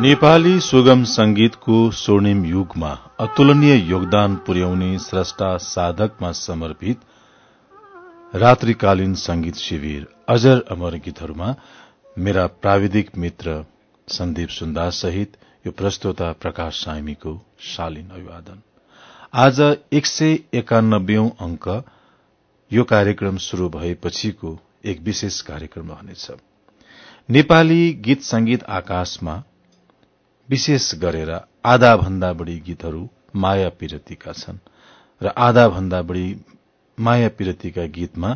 नेपाली सुगम संगीतको स्वर्णिम युगमा अतुलनीय योगदान पुर्याउने स्रष्टा साधकमा समर्पित रात्रिकालीन संगीत शिविर अजर अमर गीतहरूमा मेरा प्राविधिक मित्र सन्दीप सुन्दास सहित यो प्रस्तोता प्रकाश सामीको शालीन अभिवादन। आज एक सय एकानब्बेऔं अंक यो कार्यक्रम शुरू भएपछिको एक विशेष कार्यक्रम रहनेछ। नेपाली गीत संगीत आकाशमा विशेष गरेर आधा भन्दा बढ़ी गीतहरू माया पिरतीका छन् र आधा भन्दा बढ़ी माया पिरतीका गीतमा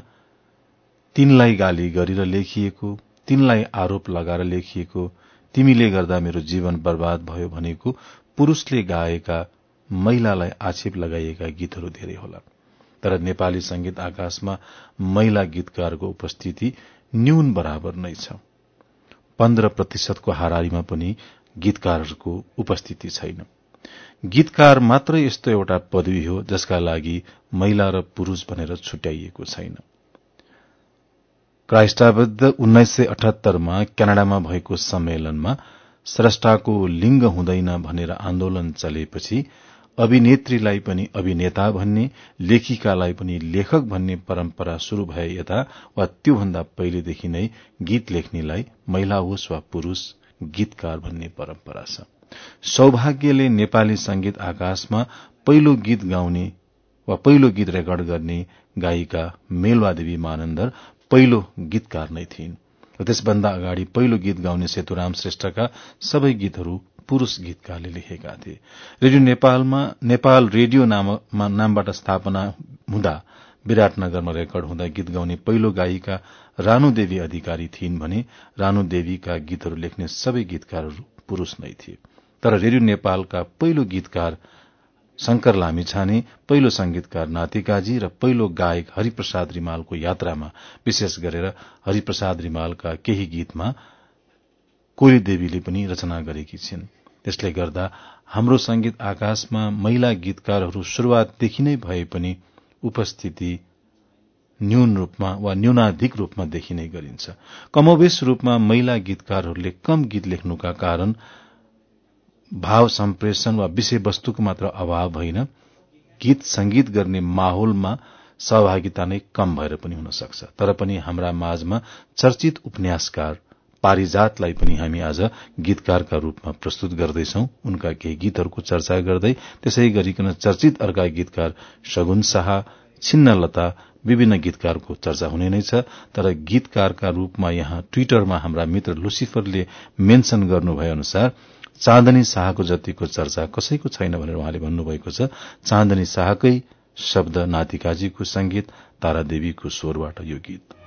तिनलाई गाली गरेर लेखिएको तिनलाई आरोप लगाएर लेखिएको तिमीले गर्दा मेरो जीवन बर्बाद भयो भनेको पुरूषले गाएका महिलालाई आक्षेप लगाइएका गीतहरू धेरै होला। तर नेपाली संगीत आकाशमा महिला गीतकारको उपस्थिति न्यून बराबर नै छ। पन्ध्र प्रतिशतको हारारीमा पनि गीतकारहरूको उपस्थिति छैन। गीतकार मात्र यस्तो एउटा पदवी हो जसका लागि महिला र पुरूष भनेर छुट्याइएको छैन। क्राइस्टाबद्ध उन्नाइस सय अठहत्तरमा क्यानाडामा भएको सम्मेलनमा स्रष्टाको लिंग हुँदैन भनेर आन्दोलन चलेपछि अभिनेत्रीलाई पनि अभिनेता भन्ने लेखिकालाई पनि लेखक भन्ने परम्परा शुरू भए यता वा त्योभन्दा पहिलेदेखि नै गीत लेख्नेलाई महिला होस् वा पुरूष गीतकार भन्ने परम्परा छ। सौभाग्यले नेपाली संगीत आकाशमा पहिलो गीत गाउने वा पहिलो गीत रेकर्ड गर्ने गायिका मेलवादेवी मानन्दर पहिलो गीतकार नै थिइन्। र त्यसभन्दा अगाडि पहिलो गीत गाउने सेतुराम श्रेष्ठका सबै गीतहरू पुरूष गीतकारले लेखेका थिए। रेडियो नेपालमा नेपाल रेडियो नामबाट स्थापना हुँदा विराटनगरमा रेकर्ड हुँदा गीत गाउने पहिलो गायिका रानु देवी अधिकारी थिइन् भने रानु देवीका गीतहरू लेख्ने सबै गीतकारहरू पुरूष नै थिए। तर रेडियो नेपालका पहिलो गीतकार शंकर लामिछाने पहिलो संगीतकार नातिकाजी र पहिलो गायक हरिप्रसाद रिमालको यात्रामा विशेष गरेर हरिप्रसाद रिमालका केही गीतमा कोली देवीले पनि रचना गरेकी छिन्। त्यसले गर्दा हाम्रो संगीत आकाशमा महिला गीतकारहरू शुरूआतदेखि नै भए पनि उपस्थिति न्यून रूपमा वा न्यूनाधिक रूपमा देखिने गरिन्छ। कमोवेश रूपमा महिला गीतकारहरूले कम गीत लेख्नुका कारण भाव सम्प्रेषण वा विषयवस्तुको मात्र अभाव होइन। गीत संगीत गर्ने माहौलमा सहभागिता नै कम भएर पनि हुन सक्छ तर पनि हाम्रा माझमा चर्चित उपन्यासकार पारिजातलाई पनि हामी आज गीतकारका रूपमा प्रस्तुत गर्दैछौ। उनका केही गीतहरूको चर्चा गर्दै त्यसै गरिकन चर्चित अर्का गीतकार सगुन शाह छिन्नलता विभिन्न गीतकारको चर्चा हुने नै छ तर गीतकारका रूपमा यहाँ ट्वीटरमा हाम्रा मित्र लुसिफरले मेन्शन गर्नुभए अनुसार चाँदनी शाहको जतिको चर्चा कसैको छैन भनेर उहाँले भन्नुभएको छ चाँदनी शाहकै शब्द नातिकाजीको संगीत तारादेवीको स्वरबाट यो गीत।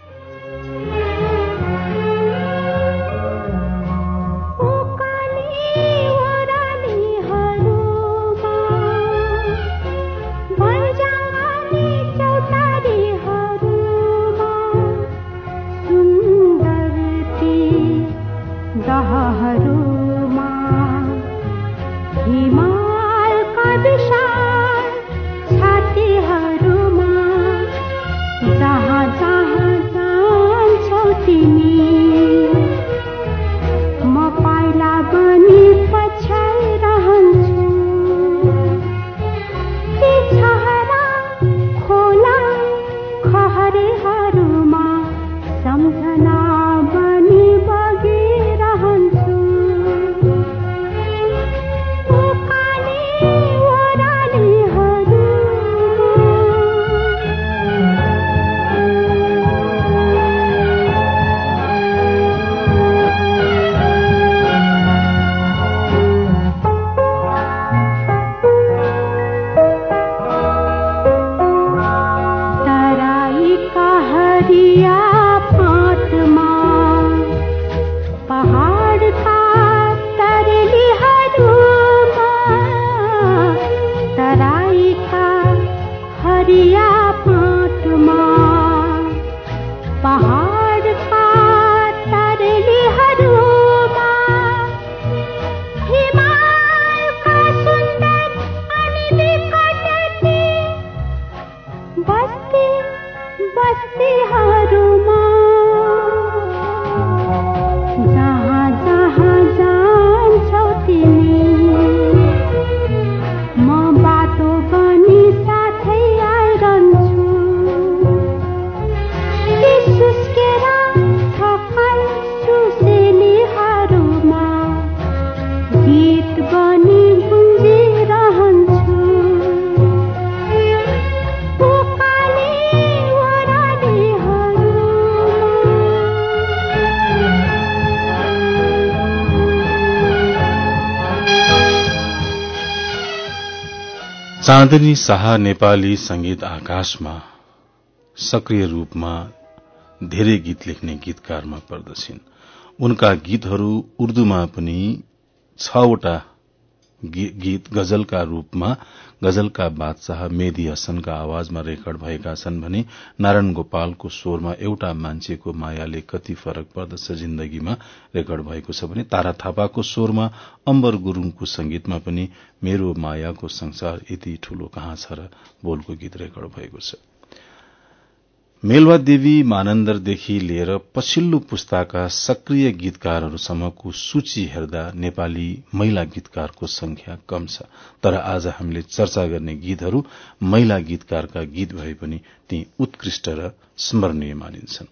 चाँदनी शाह नेपाली संगीत आकाशमा सक्रिय रूपमा धेरै गीत लेख्ने गीतकारमा पर्दछन्। उनका गीतहरू उर्दूमा पनि छवटा गीत गजलका रूपमा गजलका बादशाह मेदी हसनका आवाजमा रेकर्ड भएका छन् भने नारायण गोपालको स्वरमा एउटा मान्छेको मायाले कति फरक पर्दछ जिन्दगीमा रेकर्ड भएको छ भने तारा थापाको स्वरमा अम्बर गुरूङको संगीतमा पनि मेरो मायाको संसार यति ठूलो कहाँ छ र बोलको गीत रेकर्ड भएको छ। मेलवा देवी मानन्दरदेखि लिएर पछिल्लो पुस्ताका सक्रिय गीतकारहरूसम्मको सूची हेर्दा नेपाली महिला गीतकारको संख्या कम छ। तर आज हामीले चर्चा गर्ने गीतहरू महिला गीतकारका गीत भए पनि ती उत्कृष्ट र स्मरणीय मानिन्छन्।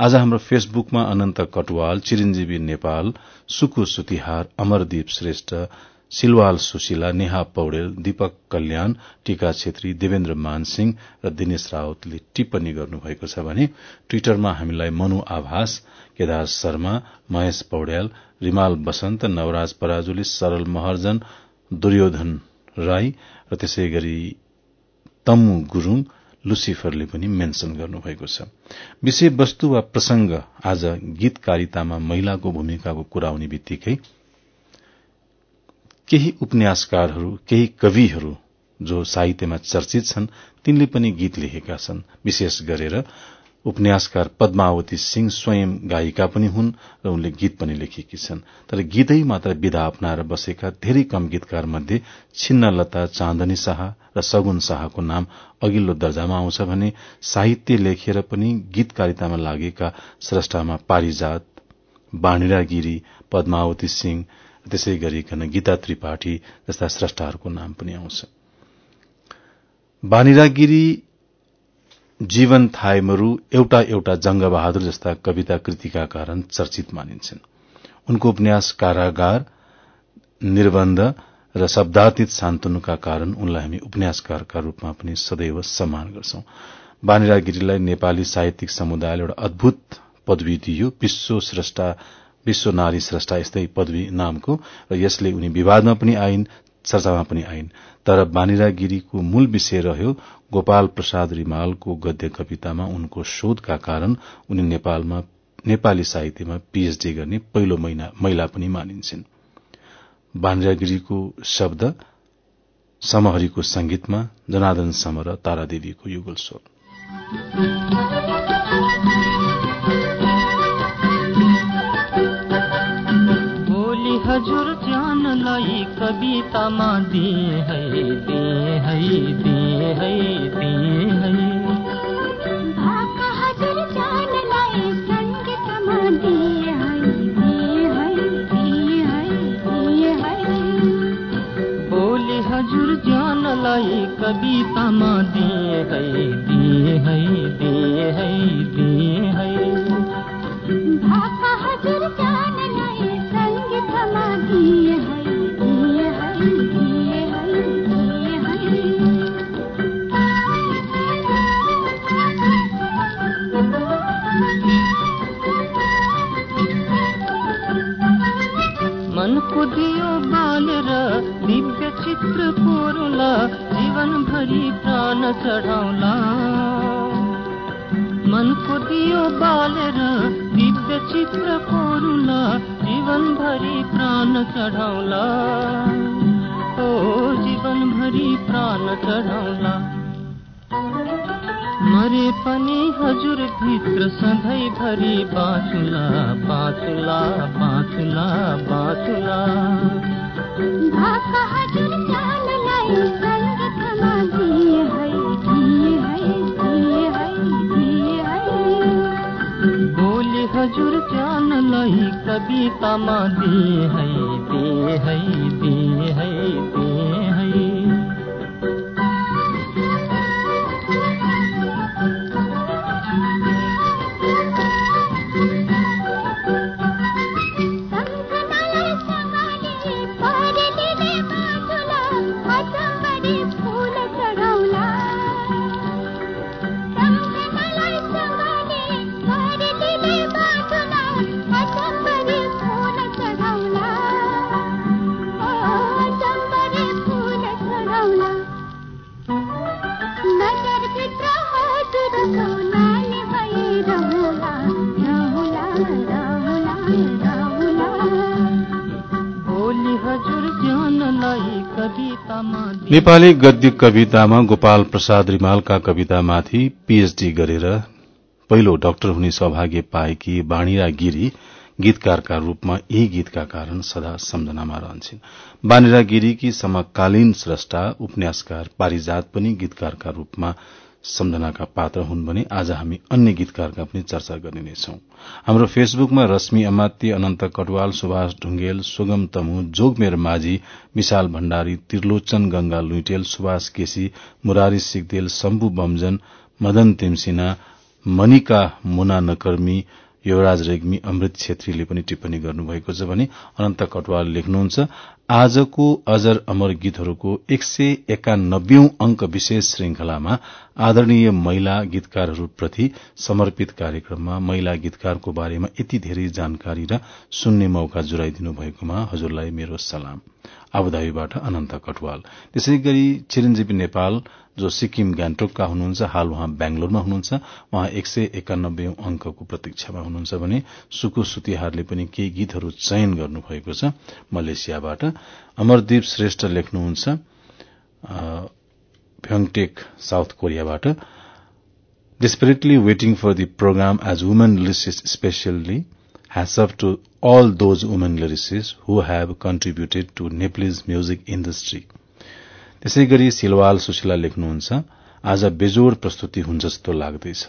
आज हाम्रो फेसबुकमा अनन्त कटवाल चिरञ्जीवी नेपाल सुकु सुतिहार अमरदीप श्रेष्ठ सिलवाल सुशीला नेहा पौडेल दीपक कल्याण टीका छेत्री देवेन्द्र मानसिंह र दिनेश रावतले टिप्पणी गर्नुभएको छ भने ट्वीटरमा हामीलाई मनु आभास केदार शर्मा महेश पौड्याल रिमाल बसन्त नवराज पराजुली सरल महर्जन दुर्योधन राई र त्यसै गरी तम्मु गुरूङ लुसिफरले पनि मेन्शन गर्नुभएको छ। विषयवस्तु वा प्रसंग आज गीतकारितामा महिलाको भूमिकाको कुरा आउने बित्तिकै केही उपन्यासकारहरू केही कविहरू जो साहित्यमा चर्चित छन् तिनले पनि गीत लेखेका छन्। विशेष गरेर उपन्यासकार पद्मावती सिंह स्वयं गायिका पनि हुन् र उनले गीत पनि लेखेकी छन्। तर गीतै मात्र विधा अप्नाएर बसेका धेरै कम गीतकार मध्ये छिन्नलता चाँदनी शाह र सगुन शाहको नाम अघिल्लो दर्जामा आउँछ भने साहित्य लेखेर पनि गीतकारितामा लागेका श्रष्टामा पारिजात बाणिरा गिरी पद्मावती सिंह त्यसै गरिकन गीता त्रिपाठी जस्ता श्रष्टाहरूको नाम पनि आउँछ। बानिरागिरी जीवन थायमरू एउटा एउटा जंगबहादुर जस्ता कविता कृतिका कारण चर्चित मानिन्छन्। उनको उपन्यास कारागार निर्बन्ध र शब्दातीत शान्तनुका कारण उनलाई हामी उपन्यासकारका रूपमा पनि सदैव सम्मान गर्छौं। बानिरागिरीलाई नेपाली साहित्यिक समुदायले एउटा अद्भुत पदवी दियो। विश्व श्रेष्ठा विश्व नारी श्रेष्ठा यस्तै पदवी नामको र यसले उनी विवादमा पनि आइन् चर्चामा पनि आइन्। तर बानिरा गिरीको मूल विषय रह्यो गोपाल प्रसाद रिमालको गद्य कवितामा उनको शोधका कारण उनी नेपालमा नेपाली साहित्यमा पीएचडी गर्ने पहिलो महिला पनि मानिन्छन्। बानिरागिरीको शब्द समहरीको संगीतमा जनार्दन सम र तारादेवीको युगल स्वर ज्यानलाई कवितामा दिए है दिए है दिए है दिए है। हजुर ज्यानलाई कवितामा दिए है दिए है दिए है दिए है। हजुर दियो बालेर दिव्य चित्र कोरुला जीवनभरि प्राण चढाउला। मनको दियो बालेर दिव्य चित्र कोरुला जीवनभरि प्राण चढाउला। ओ जीवनभरि प्राण चढाउला। मरे पनि हजुर भित्र सधैँभरि बाँचुला बाँचुला बाँचुला बाँचुला बोली हजुर ज्ञानलाई कवितामा दिए है दिए है दिए है दिए है। नेपाली गद्य कवितामा गोपाल प्रसाद रिमालका कवितामाथि पीएचडी गरेर पहिलो डाक्टर हुने सौभाग्य पाएकी बाणीरा गिरी गीतकारका रूपमा यही गीतका कारण सदा सम्झनामा रहन्छन्। बाणीरा गिरीकी समकालीन स्रष्टा उपन्यासकार पारिजात पनि गीतकारका रूपमा सम्झनाका पात्र हुन् भने आज हामी अन्य गीतकारका पनि चर्चा गर्ने नै छौं। हाम्रो फेसबुकमा रश्मि अमात्य अनन्त कटवाल सुभाष ढुंगेल सुगम तमु जोगमेर माझी विशाल भण्डारी त्रिलोचन गंगा लुइटेल सुभाष केसी मुरारी सिगदेल शम्भु बमजन मदन तिमसिना मनिका मुना नकर्मी युवराज रेग्मी अमृत छेत्रीले पनि टिप्पणी गर्नुभएको छ भने अनन्त कटवाल लेख्नुहुन्छ। आजको अजर अमर गीतहरूको एक सय एकानब्बेऔं अंक विशेष श्रृंखलामा आदरणीय महिला गीतकारहरूप्रति समर्पित कार्यक्रममा महिला गीतकारको बारेमा यति धेरै जानकारी र सुन्ने मौका जुराइदिनु भएकोमा हजुरलाई मेरो सलाम। आबुधाबीबाट अनन्त कटवाल। त्यसै गरी चिरञ्जीवी नेपाल जो सिक्किम गान्तोकका हुनुहुन्छ हाल उहाँ बेंगलोरमा हुनुहुन्छ उहाँ एक सय एकानब्बे अङ्कको प्रतीक्षामा हुनुहुन्छ भने सुकु सुतिहारले पनि केही गीतहरू चयन गर्नुभएको छ। मलेसियाबाट अमरदीप श्रेष्ठ लेख्नुहुन्छ फ्येक साउथ कोरियाबाट desperately waiting for the programme as women lyricists specially heads up to all those women lyricists who have contributed to Nepalese music industry त्यसै गरी सिलवाल सुशीला लेख्नुहुन्छ आज बेजोड प्रस्तुति हुन्छ जस्तो लाग्दैछ।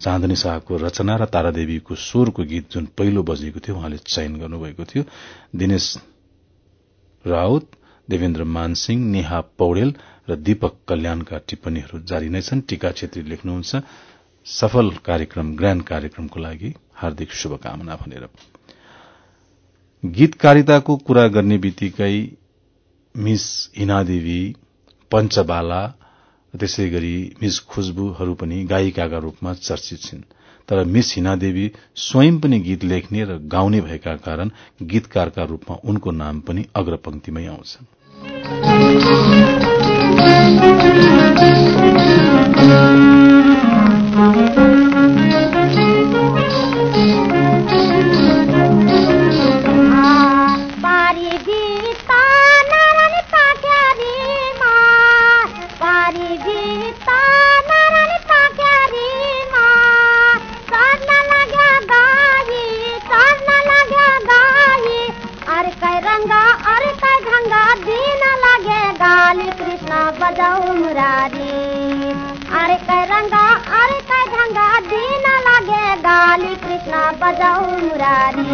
चाँदनी शाहको रचना र तारादेवीको स्वरको गीत जुन पहिलो बजेको थियो उहाँले चयन गर्नुभएको थियो। दिनेश राउत देवेन्द्र मानसिंह नेहा पौडेल र दीपक कल्याणका टिप्पणीहरू जारी नै छन्। टीका छेत्री लेख्नुहुन्छ सफल कार्यक्रम ग्राण्ड कार्यक्रमको लागि हार्दिक शुभकामना भनेर। गीतकारिताको कुरा गर्ने बित्तिकै मिस हिनादेवी पञ्चबाला त्यसै गरी मिस खुशबुहरू पनि गायिकाका रूपमा चर्चित छिन्। तर मिस हिनादेवी स्वयं पनि गीत लेख्ने र गाउने भएका कारण गीतकारका रूपमा उनको नाम पनि अग्रपंक्तिमै आउँछ बजाऊ मुरारी। अरे कै रंगा अरे कंगा लगे लागे गाली कृष्णा बजाऊ मुरारी।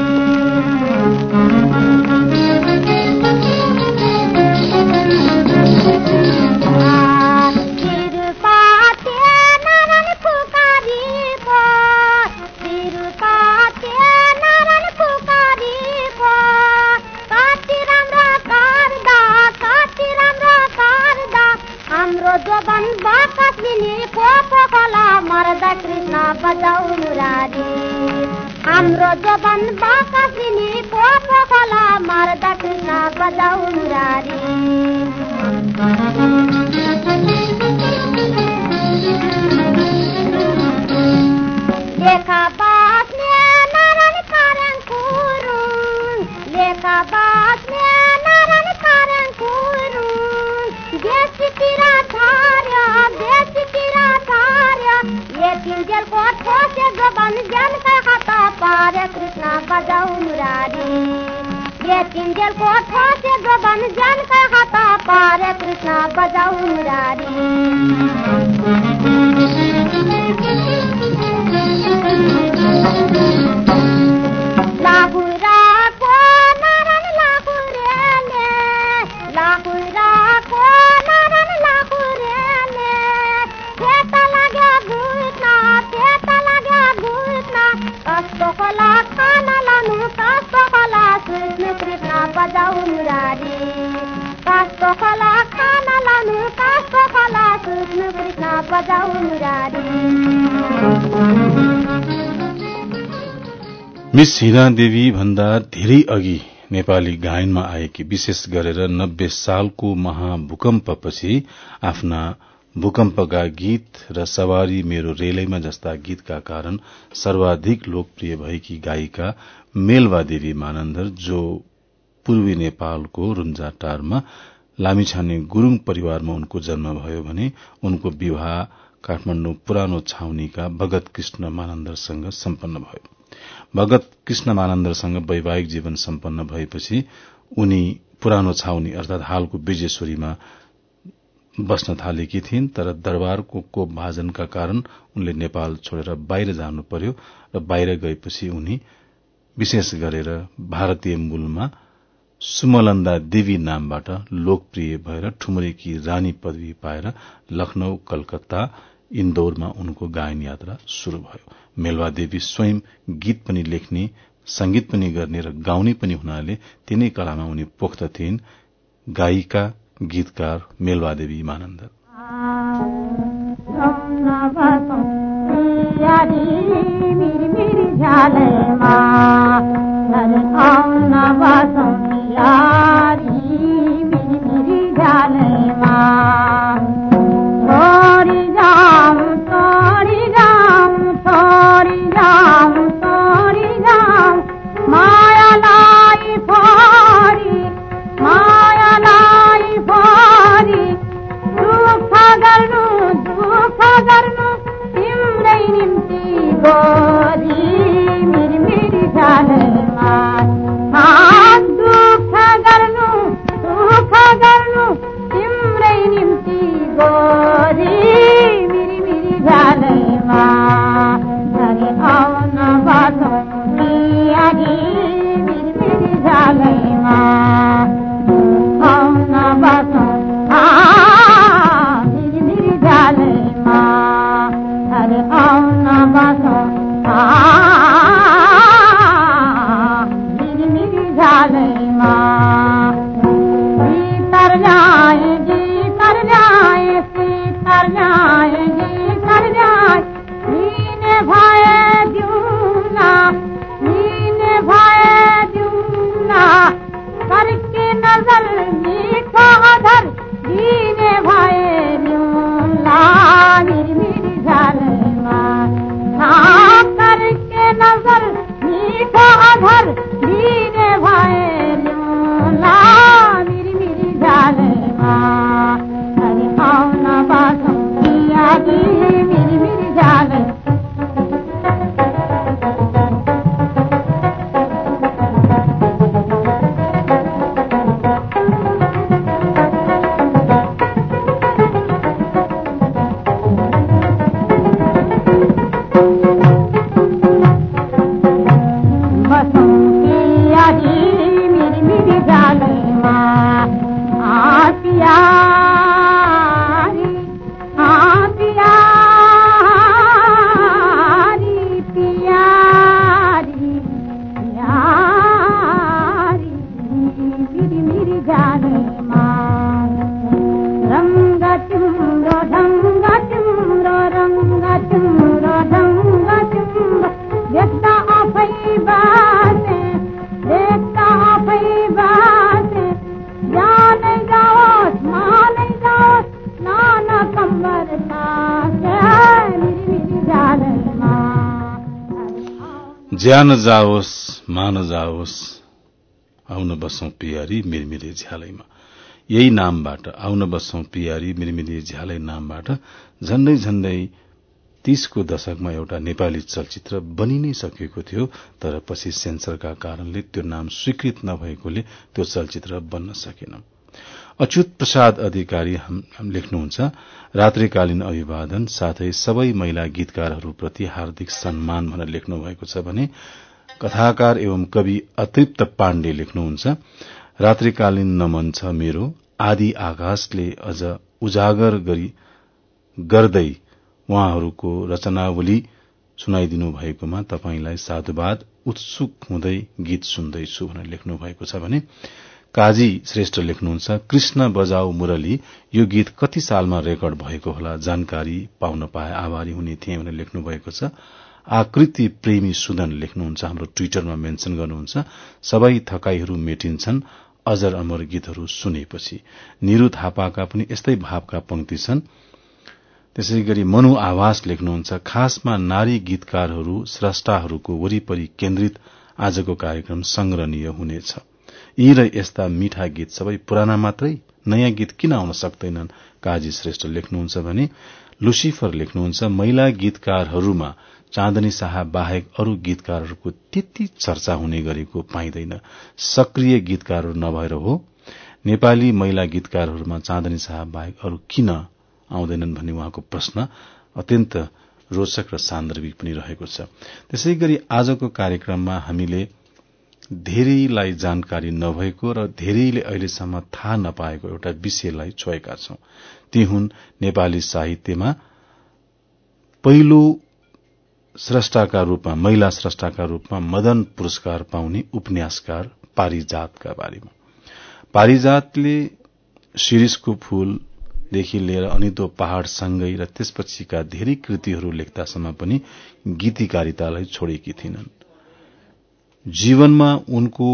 मिस हिरा देवी भन्दा धेरै अघि नेपाली गायनमा आएकी विशेष गरेर नब्बे सालको महाभूकम्पपछि आफ्ना भूकम्पका गीत र सवारी मेरो रेलैमा जस्ता गीतका कारण सर्वाधिक लोकप्रिय भएकी गायिका मेलवा देवी मानन्दर जो पूर्वी नेपालको रुम्जाटारमा लामिछाने गुरूङ परिवारमा उनको जन्म भयो भने उनको विवाह काठमाण्डु पुरानो छाउनीका भगत कृष्ण मानन्दरसँग सम्पन्न भयो। भगत कृष्ण मानन्दरसँग वैवाहिक जीवन सम्पन्न भएपछि उनी पुरानो छाउनी अर्थात हालको विजेश्वरीमा बस्न थालेकी थिइन् तर दरबारको कोप भाजनका कारण उनले नेपाल छोडेर बाहिर जानु पर्यो र बाहिर गएपछि उनी विशेष गरेर भारतीय मूलमा सुमलन्दा देवी नामबाट लोकप्रिय भएर ठुमरेकी रानी पदवी पाएर लखनऊ कलकत्ता इन्दौरमा उनको गायन यात्रा शुरू भयो। मेलवा देवी स्वयं गीत पनि लेख्ने संगीत पनि गर्ने र गाउने पनि हुनाले तिनै कलामा उनी पोख्त थिइन्। गायिका गीतकार मेलवा देवी मानन्द। छोरी ज्यान जाओस् मान जाओस् आउन बसौं पियारी मिरमिरे झ्यालैमा। यही नामबाट आउन बसौं पियारी मिरमिरे झ्यालै नामबाट झण्डै झण्डै तीसको दशकमा एउटा नेपाली चलचित्र बनि नै सकेको थियो तर पछि सेन्सरका कारणले त्यो नाम स्वीकृत नभएकोले त्यो चलचित्र बन्न सकेन। अच्युत प्रसाद अधिकारी लेख्नुहुन्छ रात्रिकालीन अभिवादन साथै सबै महिला गीतकारहरूप्रति हार्दिक सम्मान भनेर लेख्नु भएको छ भने कथाकार एवं कवि अतृप्त पाण्डे लेख्नुहुन्छ रात्रिकालीन नमन छ मेरो आदि आकाशले अझ उजागर गर्दै उहाँहरूको रचनावली सुनाइदिनु भएकोमा तपाईंलाई साधुवाद उत्सुक हुँदै गीत सुन्दैछु भनेर लेख्नु भएको छ भने काजी श्रेष्ठ लेख्नुहुन्छ कृष्ण बजाऊ मुरली यो गीत कति सालमा रेकर्ड भएको होला? जानकारी पाउन पाए आभारी हुने थिए भनेर लेख्नु भएको छ। आकृति प्रेमी सुदन लेख्नुहुन्छ हाम्रो ट्विटरमा मेन्शन गर्नुहुन्छ सबै थकाईहरू मेटिन्छन् अजर अमर गीतहरू सुनेपछि। निरू थापाका पनि यस्तै भावका पंक्ति छन्। त्यसै गरी मनु आवास लेख्नुहुन्छ। खासमा नारी गीतकारहरू स्रष्टाहरूको वरिपरि केन्द्रित आजको कार्यक्रम संग्रहणीय हुनेछ। यी र यस्ता मिठा गीत सबै पुराना मात्रै नयाँ गीत किन आउन सक्दैनन्? काजी श्रेष्ठ लेख्नुहुन्छ भने लुसिफर लेख्नुहुन्छ महिला गीतकारहरूमा चाँदनी शाह बाहेक अरू गीतकारहरूको त्यति चर्चा हुने गरेको पाइँदैन। सक्रिय गीतकारहरू नभएर हो। नेपाली महिला गीतकारहरूमा चाँदनी शाह बाहेक अरू किन आउँदैनन् भन्ने उहाँको प्रश्न अत्यन्त रोचक र सान्दर्भिक पनि रहेको छ। त्यसै गरी आजको कार्यक्रममा हामीले धेरैलाई जानकारी नभएको र धेरैले अहिलेसम्म थाहा नपाएको एउटा विषयलाई छोएका छौं। ती हुन् नेपाली साहित्यमा पहिलो स्रष्टाका रूपमा महिला स्रष्टाका रूपमा मदन पुरस्कार पाउने उपन्यासकार पारिजातका बारेमा। पारिजातले शिरिषको फूल देखि लिएर अनितो पहाड़सँगै र त्यसपछिका धेरै कृतिहरू लेख्दासम्म पनि गीतिकारितालाई छोडेकी थिइनन्। जीवनमा उनको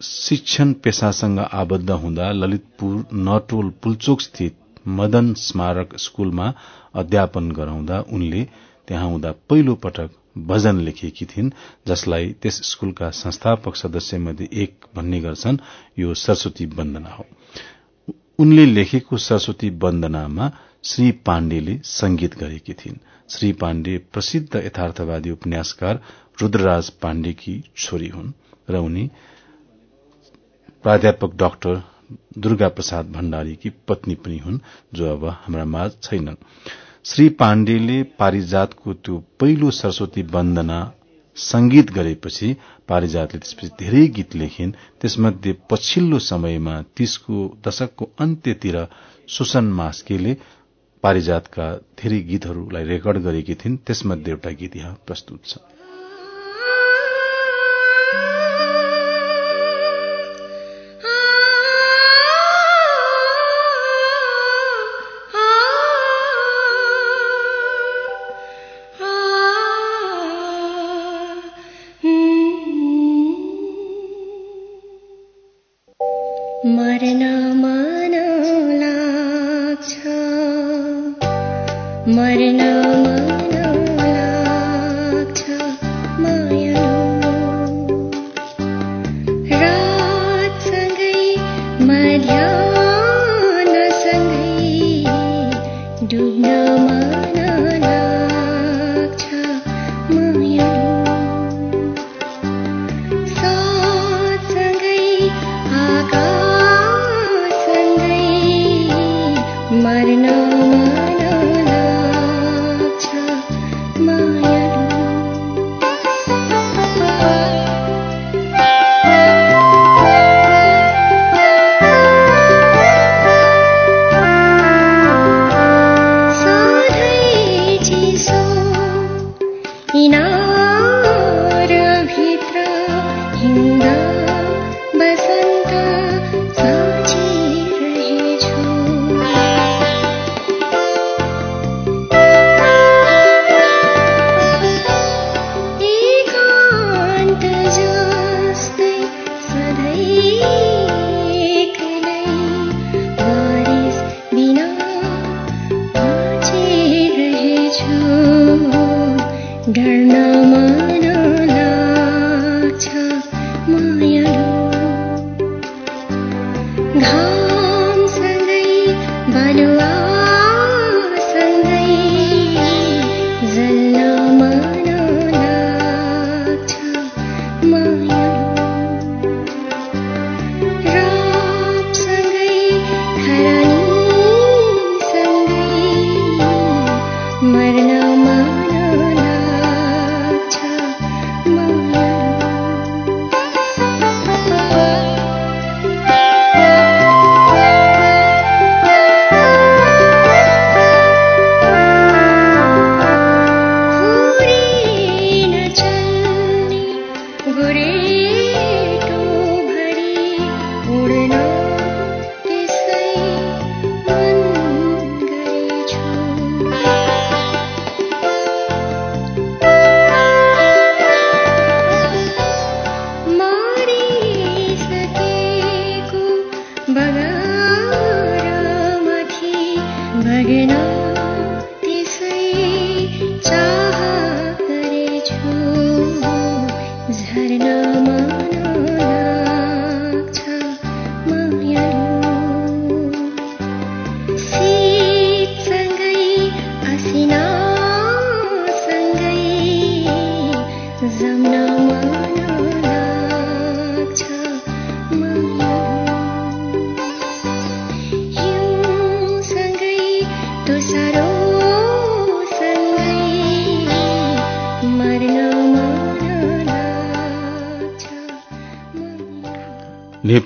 शिक्षण पेसासँग आबद्ध हुँदा ललितपुर नटोल पुल्चोक स्थित मदन स्मारक स्कूलमा अध्यापन गराउँदा उनले त्यहाँ हुँदा पहिलो पटक भजन लेखेकी थिइन् जसलाई त्यस स्कूलका संस्थापक सदस्य मध्ये एक भन्ने गर्छन् यो सरस्वती वन्दना हो। उनले लेखेको सरस्वती वन्दनामा श्री पाण्डेले संगीत गरेकी थिइन्। श्री पाण्डे प्रसिद्ध यथार्थवादी उपन्यासकार रूद्रराज पाण्डेकी छोरी हुन् र उनी प्राध्यापक डाक्टर दुर्गा प्रसाद भण्डारीकी पत्नी पनि हुन् जो अब हाम्रा माझ छैनन्। श्री पाण्डेले पारिजातको त्यो पहिलो सरस्वती वन्दना संगीत गरेपछि पारिजातले त्यसपछि धेरै गीत लेखिन्। त्यसमध्ये पछिल्लो समयमा तीसको दशकको अन्त्यतिर सुसन मास्केले पारिजातका धेरै गीतहरूलाई रेकर्ड गरेकी थिइन्। त्यसमध्ये एउटा गीत यहाँ प्रस्तुत छ।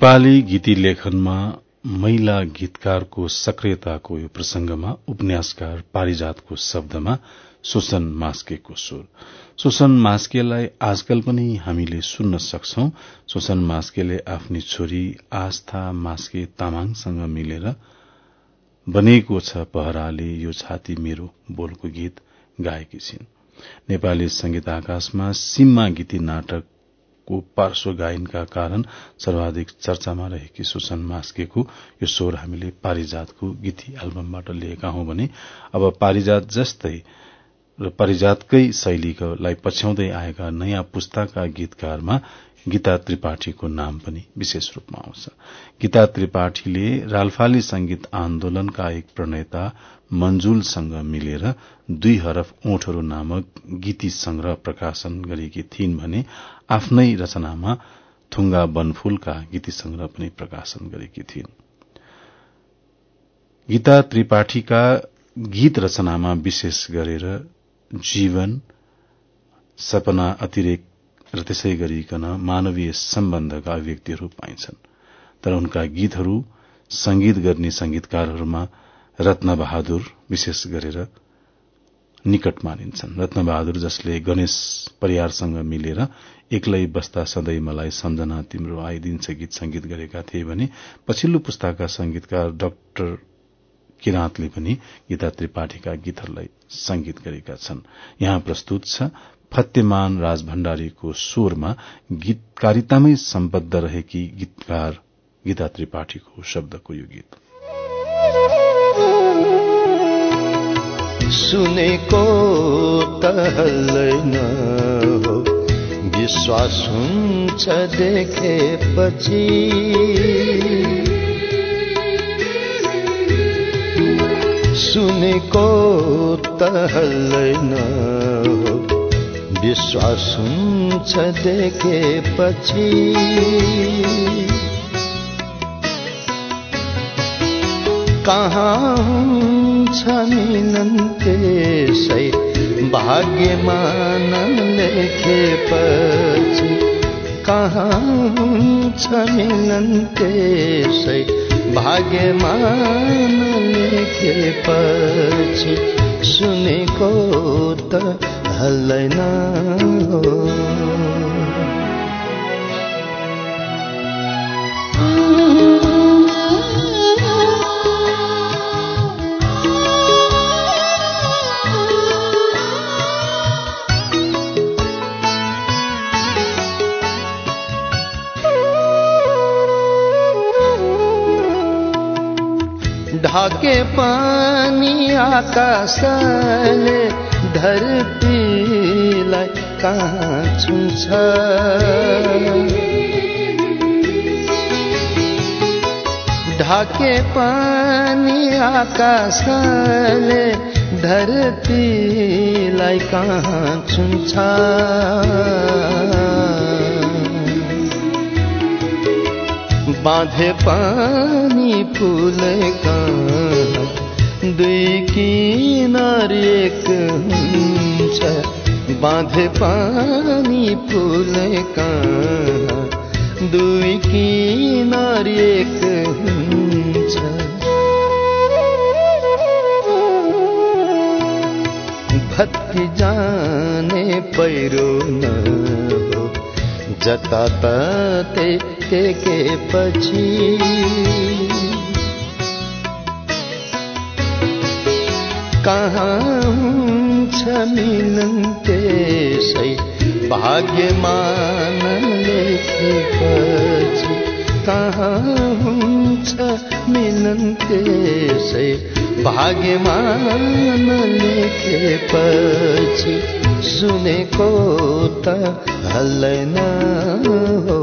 नेपाली गीती लेखनमा महिला गीतकारको सक्रियताको यो प्रसंगमा उपन्यासकार पारिजातको शब्दमा सुसन मास्केको स्वर। सुसन मास्केलाई आजकल पनि हामीले सुन्न सक्छौ। सुसन मास्केले आफ्नी छोरी आस्था मास्के तामाङसँग मिलेर बनेको छ पहराले यो छाती मेरो बोलको गीत गाएकी छिन्। नेपाली संगीत आकाशमा सिम्मा गीती नाटक को पार्श्व गायनका कारण सर्वाधिक चर्चामा रहेकी सुसन मास्केको यो स्वर हामीले पारिजातको गीती एल्बमबाट लिएका हौं भने अब पारिजात जस्तै र पारिजातकै शैलीलाई पछ्याउँदै आएका नयाँ पुस्ताका गीतकारमा गीता त्रिपाठीको नाम पनि विशेष रूपमा आउँछ। गीता त्रिपाठीले रालफाली संगीत आन्दोलनका एक प्रणेता मन्जुलसँग मिलेर दुई हरफ ओठहरू नामक गीती संग्रह प्रकाशन गरेकी थिइन् भने आफ्नै रचनामा थुङ्गा बनफूलका गीती संग्रह पनि प्रकाशन गरेकी थिइन्। गीता त्रिपाठीका गीत रचनामा विशेष गरेर जीवन सपना अतिरेक र त्यसै गरिकन मानवीय सम्बन्धका अभिव्यक्तिहरू पाइन्छन्। तर उनका गीतहरू संगीत गर्ने संगीतकारहरूमा रत्न बहादुर विशेष गरेर निकट मानिन्छन्। रत्न बहादुर जसले गणेश परियारसँग मिलेर एक्लै बस्दा सधैँ मलाई सम्झना तिम्रो आइदिन्छ गीत संगीत गरेका थिए भने पछिल्लो पुस्ताका संगीतकार डाक्टर किराँतले पनि गीता त्रिपाठीका गीतहरूलाई संगीत गरेका छन्। यहाँ प्रस्तुत छ फत्यमान राज भण्डारीको स्वरमा गीतकारितामै सम्बद्ध रहेकी गीतकार गीता त्रिपाठीको शब्दको यो गीत। सुनेको तहल्दैन हो। विश्वास हुन्छ देखेपछि। सुनेको तहल्दैन हो। विश्वास हुन्छ देखेपछि। कहाँ मिलन त्यसै भाग्यमा नलेखेपछि कहाँ मिलन त्यसै भाग्यमा नलेखेपछि सुनेको त हल्दैन ढाके पानी आकाशले धरतीलाई कहाँ छुन्छ ढाके पानी आकाशले धरतीलाई कहाँ छुन्छ बाँधे पानी फुलेका दुई किनार एक हुन्छ। बाँधे पानी फुलेका दुई किनार एक हुन्छ। भत्की जाने पहिरो न जता ततै टेकेपछि कहाँ हुन्छ मिलन त्यसै भाग्यमान लेखेपछि कहाँ हुन्छ मिलन त्यसै भाग्यमान लेखेपछि सुनेको त हल्दैन हो।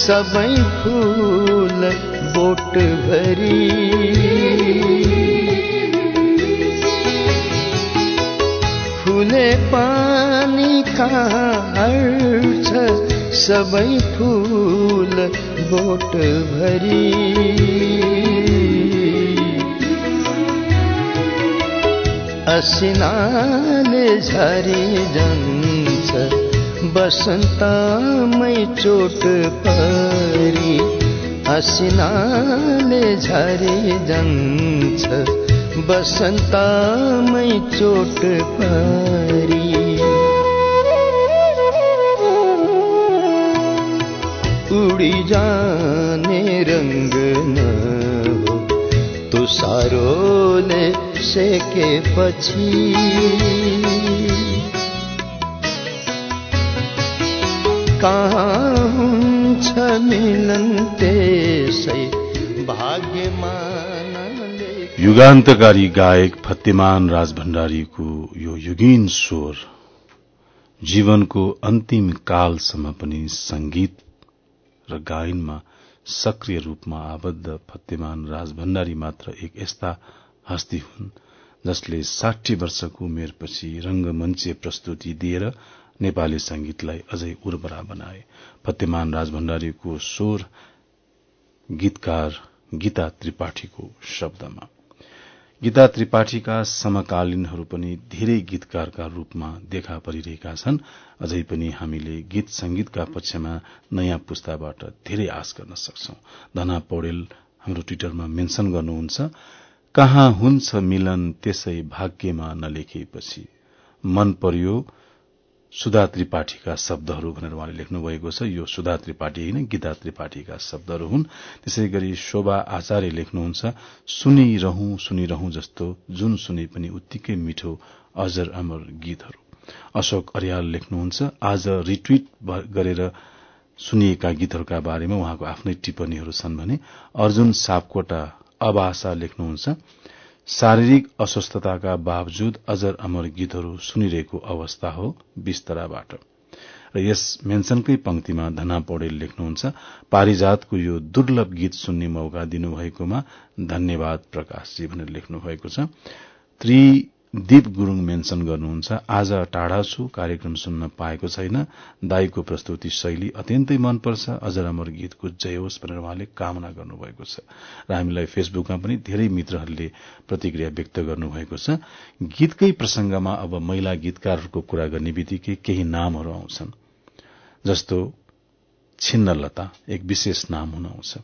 सबै फुल बोट भरी। फुले पानी कहाँ छ सबै फुल बोट भरी। असिनाले झरी जान्छ बसन्तमै चोट परी असिनाले झरी जान्छ बसन्तमै चोट परी। उडी जाने रंग न तुसारोले सेकेपछि युगान्तकारी गायक फतेमान राज भण्डारीको यो युगीन स्वर जीवनको अन्तिम कालसम्म पनि संगीत र गायनमा सक्रिय रूपमा आबद्ध फतेमान राज भण्डारी मात्र एक यस्ता हस्ती हुन् जसले साठी वर्षको उमेरपछि रंगमञ्चे प्रस्तुति दिएर नेपाली संगीतलाई अझै उर्वरा बनाए। फतेमान राज भण्डारीको स्वर गीतकार गीता त्रिपाठीको शब्दमा। गीता त्रिपाठीका समकालीनहरू पनि धेरै गीतकारका रूपमा देखा परिरहेका छन्। अझै पनि हामीले गीत संगीतका पक्षमा नयाँ पुस्ताबाट धेरै आश गर्न सक्छौ। धना पौडेल हाम्रो ट्विटरमा मेन्शन गर्नुहुन्छ कहाँ हुन्छ मिलन त्यसै भाग्यमा नलेखेपछि। मन पर्यो सुधा त्रिपाठीका शब्दहरू भनेर उहाँले लेख्नु भएको छ। यो सुधा त्रिपाठी होइन गीता त्रिपाठीका शब्दहरू हुन्। त्यसै गरी शोभा आचार्य लेख्नुहुन्छ सुनिरहँ सुनिरहँ जस्तो जुन सुने पनि उत्तिकै मिठो अजर अमर गीतहरू। अशोक अर्याल लेख्नुहुन्छ आज रिट्वीट गरेर सुनिएका गीतहरूका बारेमा उहाँको आफ्नै टिप्पणीहरू छन् भने अर्जुन सापकोटा अभाषा लेख्नुहुन्छ शारीरिक अस्वस्थताका बावजुद अजर अमर गीतहरू सुनिरहेको अवस्था हो बिस्तराबाट। र यस मेन्सनकै पंक्तिमा धना पौडेल लेख्नुहुन्छ पारिजातको यो दुर्लभ गीत सुन्ने मौका दिनुभएकोमा धन्यवाद प्रकाशजी भनेर लेख्नु भएको छ। दीप गुरूङ मेन्सन गर्नुहुन्छ। आज टाढा छु कार्यक्रम सुन्न पाएको छैन। दाईको प्रस्तुति शैली अत्यन्तै मनपर्छ। अझ अमर गीतको जय होस् भनेर उहाँले कामना गर्नुभएको छ। र हामीलाई फेसबुकमा पनि धेरै मित्रहरूले प्रतिक्रिया व्यक्त गर्नुभएको छ। गीतकै प्रसंगमा अब महिला गीतकारहरूको कुरा गर्ने बित्तिकै केही नामहरू आउँछन्। जस्तो छिन्नलता एक विशेष नाम हुन आउँछ।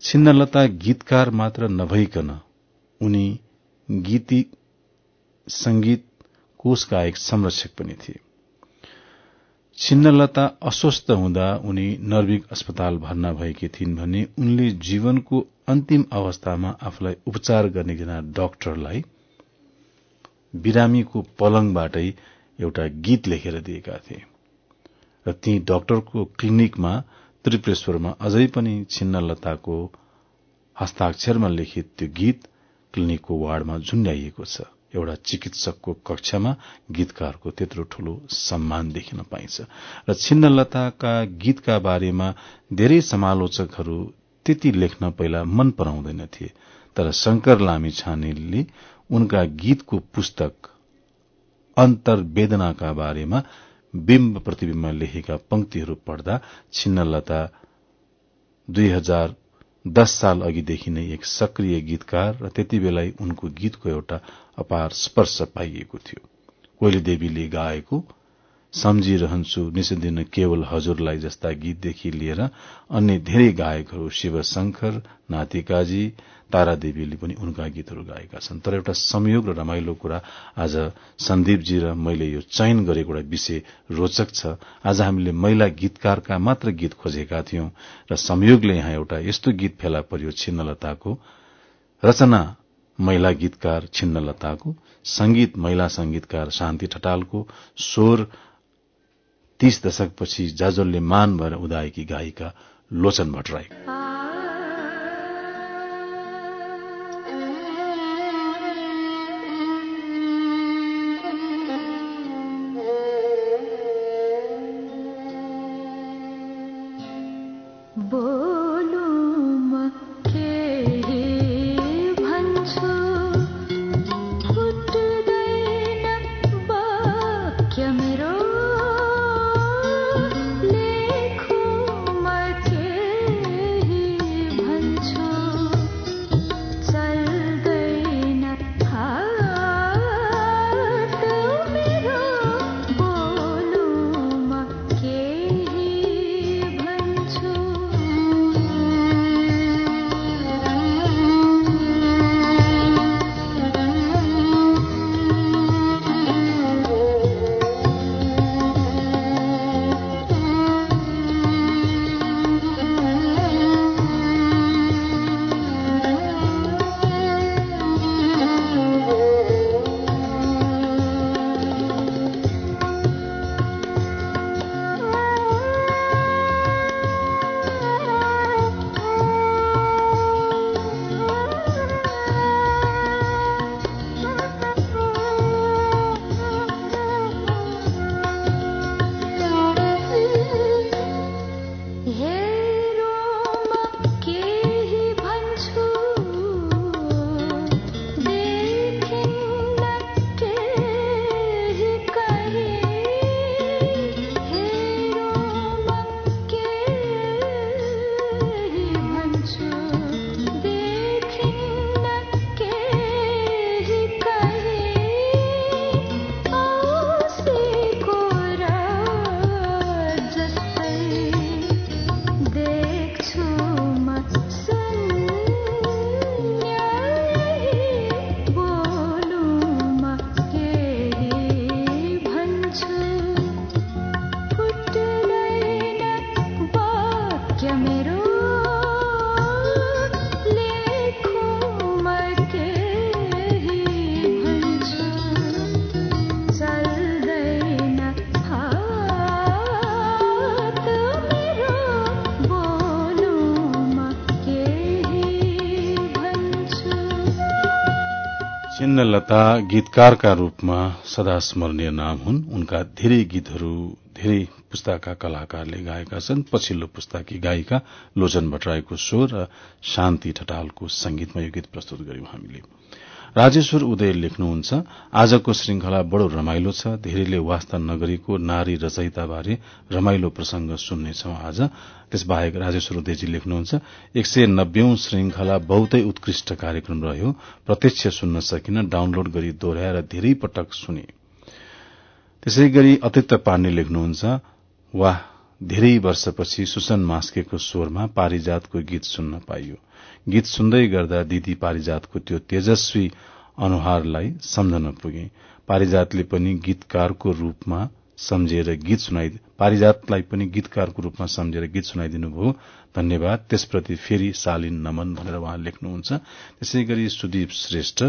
छिन्नलता गीतकार मात्र नभइकन उनी गीती संगीत कोषका एक संरक्षक पनि थिए। छिन्नलता अस्वस्थ हुँदा उनी नर्विक अस्पताल भर्ना भएकी थिइन् भने उनले जीवनको अन्तिम अवस्थामा आफूलाई उपचार गर्ने एकजना डाक्टरलाई बिरामीको पलङबाटै एउटा गीत लेखेर दिएका थिए। र ती डाक्टरको क्लिनिकमा त्रिपुरेश्वरमा अझै पनि छिन्नलताको हस्ताक्षरमा लिखित त्यो गीत क्लिनिकको वार्डमा झुण्डाइएको छ। एउटा चिकित्सकको कक्षामा गीतकारको त्यत्रो ठूलो सम्मान देखिन पाइन्छ। र छिन्नलताका गीतका बारेमा धेरै समालोचकहरू त्यति लेख्न पहिला मन पराउँदैनथे तर शंकर लामी छानेलले उनका गीतको पुस्तक अन्तर्वेदनाका बारेमा बिम्ब प्रतिविम्ब लेखेका पंक्तिहरू पढ्दा छिन्नलता दुई हजार दश साल अघिदेखि नै एक सक्रिय गीतकार र त्यति बेला उनको गीतको एउटा अपार स्पर्श पाइएको थियो। कोइली देवीले गाएको सम्झिरहन्छु निसन्दिन केवल हजुरलाई जस्ता गीतदेखि लिएर अन्य धेरै गायकहरू शिवशंकर नातिकाजी तारादेवीले पनि उनका गीतहरू गाएका छन्। तर एउटा संयोग र रमाइलो कुरा आज सन्दीपजी र मैले यो चयन गरेको एउटा विषय रोचक छ। आज हामीले महिला गीतकारका मात्र गीत खोजेका थियौं र संयोगले यहाँ एउटा यस्तो गीत फेला पर्यो छिन्नलताको। रचना महिला गीतकार छिन्नलताको संगीत महिला संगीतकार शान्ति ठटालको स्वर तीस दशकपछि जाजोलले मान भएर उदाएकी गायिका लोचन भट्टराई लता गीतकारका रूपमा सदा स्मरणीय नाम हुन्। उनका धेरै गीतहरू धेरै पुस्ताका कलाकारले गाएका छन्। पछिल्लो पुस्ताकी गायिका लोचन भट्टराईको स्वर र शान्ति ठटालको संगीतमा यो गीत प्रस्तुत गर्यौं हामीले। राजेश्वर उदय लेख्नुहुन्छ आजको श्रृंखला बडो रमाइलो छ धेरैले वास्ता नगरीको नारी रचयिताबारे रमाइलो प्रसंग सुन्नेछौ आज। त्यसबाहेक राजेश्वर उदयजी लेख्नुहुन्छ एक सय नब्बेौं श्रृंखला बहुतै उत्कृष्ट कार्यक्रम रह्यो प्रत्यक्ष सुन्न सकिन डाउनलोड गरी दोहोऱ्याएर धेरै पटक सुने। त्यसै गरी अतित्य पाण्डे लेख्नुहुन्छ वाह धेरै वर्षपछि सुसन मास्केको स्वरमा पारिजातको गीत सुन्न पाइयो। गीत सुन्दै गर्दा दिदी पारिजातको त्यो तेजस्वी अनुहारलाई सम्झन पुगे। पारिजातले पनि गीतकारको रूपमा सम्झेर गीत सुनाइ पारिजातलाई पनि गीतकारको रूपमा सम्झेर गीत सुनाइदिनुभयो धन्यवाद। त्यसप्रति फेरि शालीन नमन भनेर उहाँ लेख्नुहुन्छ। त्यसै गरी सुदीप श्रेष्ठ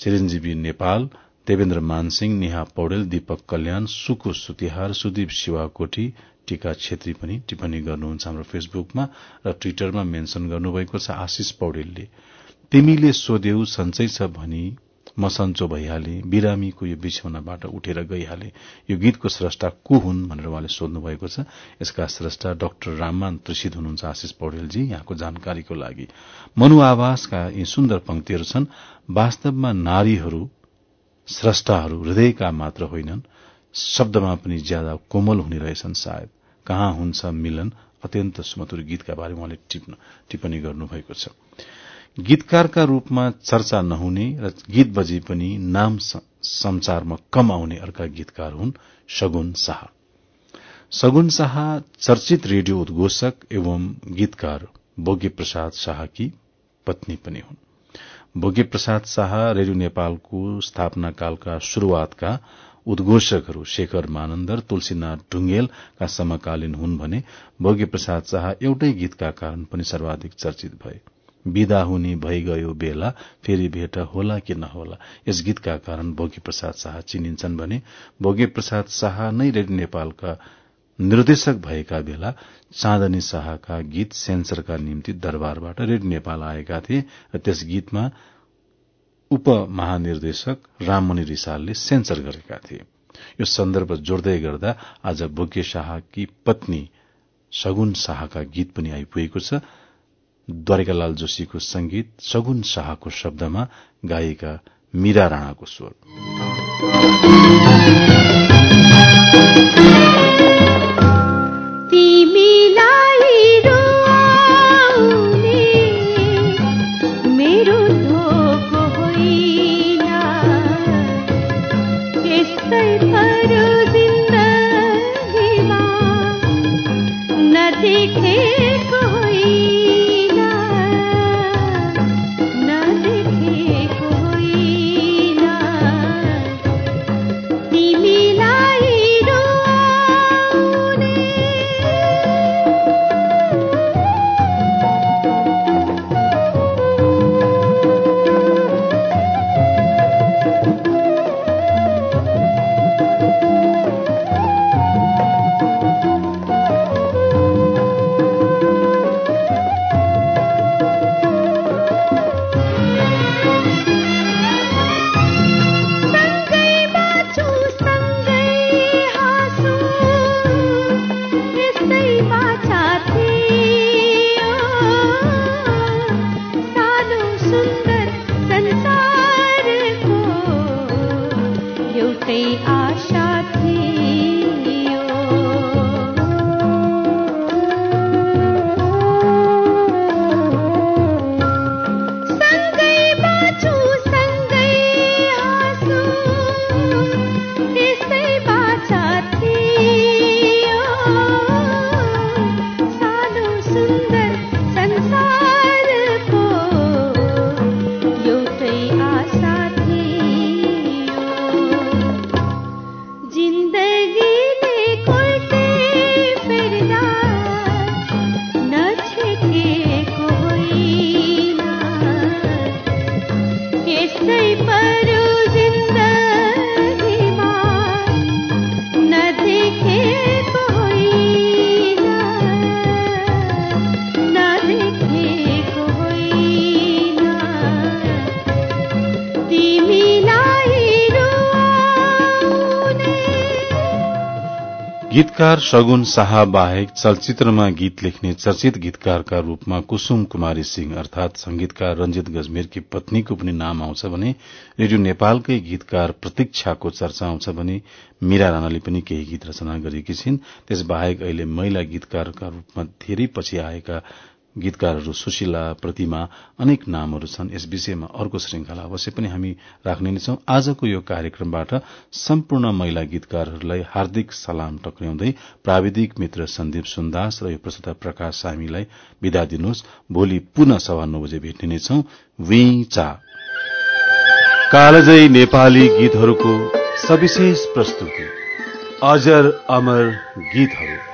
चिरञ्जीवी नेपाल देवेन्द्र मानसिंह नेहा पौडेल दीपक कल्याण सुकु सुतिहार सुदीप शिवाकोटी टीका छेत्री पनि टिप्पणी गर्नुहुन्छ हाम्रो फेसबुकमा र ट्विटरमा मेन्शन गर्नुभएको छ आशिष पौडेलले। तिमीले सोध्यौ सन्चै छ भनी म सन्चो भइहाले बिरामीको यो बिछौनाबाट उठेर गइहाले। यो गीतको स्रष्टा को हुन् भनेर उहाँले सोध्नु भएको छ। यसका स्रष्टा डाक्टर राममान त्रिषित हुनुहुन्छ आशिष पौडेलजी यहाँको जानकारीको लागि। मनु आवासका यी सुन्दर पंक्तिहरू छन्। वास्तवमा नारीहरू स्रष्टाहरू हृदयका मात्र होइनन्। शब्दमा पनि ज्यादा कोमल हुने रहेछन् सायद। कहाँ हुन्छ मिलन? अत्यन्त सुमधुर गीतका बारेमा उहाँले टिप्पणी गर्नुभएको छ। गीतकारका रूपमा चर्चा नहुने र गीत बजे पनि नाम संचारमा कम आउने अर्का गीतकार हुन् सगुन शाह। सगुन शाह चर्चित रेडियो उद्घोषक एवं गीतकार बोगे प्रसाद शाहकी पत्नी पनि हुन्। भोगे प्रसाद शाह रेडियो नेपालको स्थापना कालका शुरूआतका उद्घोषकहरू शेखर मानन्दर तुलसीनाथ ढुंगेलका समकालीन हुन् भने भोगे प्रसाद शाह एउटै गीतका कारण पनि सर्वाधिक चर्चित भए। विदा हुने भइगयो बेला फेरि भेट होला कि नहोला यस गीतका कारण भोगे प्रसाद शाह चिनिन्छन् भने भोगे प्रसाद शाह नै रेडियो नेपालका निर्देशक भएका बेला चाँदनी शाहका गीत सेन्सरका निम्ति दरबारबाट रेडियो नेपाल आएका थिए र त्यस गीतमा उपमहानिर्देशक राममणि रिसालले सेन्सर गरेका थिए। यो सन्दर्भ जोड्दै गर्दा आज भोगे शाहकी पत्नी सगुन शाहका गीत पनि आइपुगेको छ। द्वारिकालाल जोशीको संगीत सगुन शाहको शब्दमा गाएका मीरा राणाको स्वर। गीतकार सगुन शाह बाहेक चलचित्रमा गीत लेख्ने चर्चित गीतकारका रूपमा कुसुम कुमारी सिंह अर्थात संगीतकार रंजित गजमेरकी पत्नीको पनि नाम आउँछ भने रेडियो नेपालकै गीतकार प्रतीक्षाको चर्चा आउँछ भने मीरा राणाले पनि केही गीत रचना गरेकी छिन्। त्यसबाहेक अहिले महिला गीतकारका रूपमा धेरै पछि आएका गीतकारहरू सुशीला प्रतिमा अनेक नामहरू छन्। यस विषयमा अर्को श्रृंखला अवश्य पनि हामी राख्ने नै छौं। आजको यो कार्यक्रमबाट सम्पूर्ण महिला गीतकारहरूलाई हार्दिक सलाम टक्र्याउँदै प्राविधिक मित्र सन्दीप सुन्दास र यो प्रस्तुता प्रकाश सामीलाई विदा दिनुहोस्। भोलि पुनः सभा नौ बजे भेट्ने छौं। कालजय नेपाली गीतहरूको सविशेष प्रस्तुति। अजर अमर गीतहरू।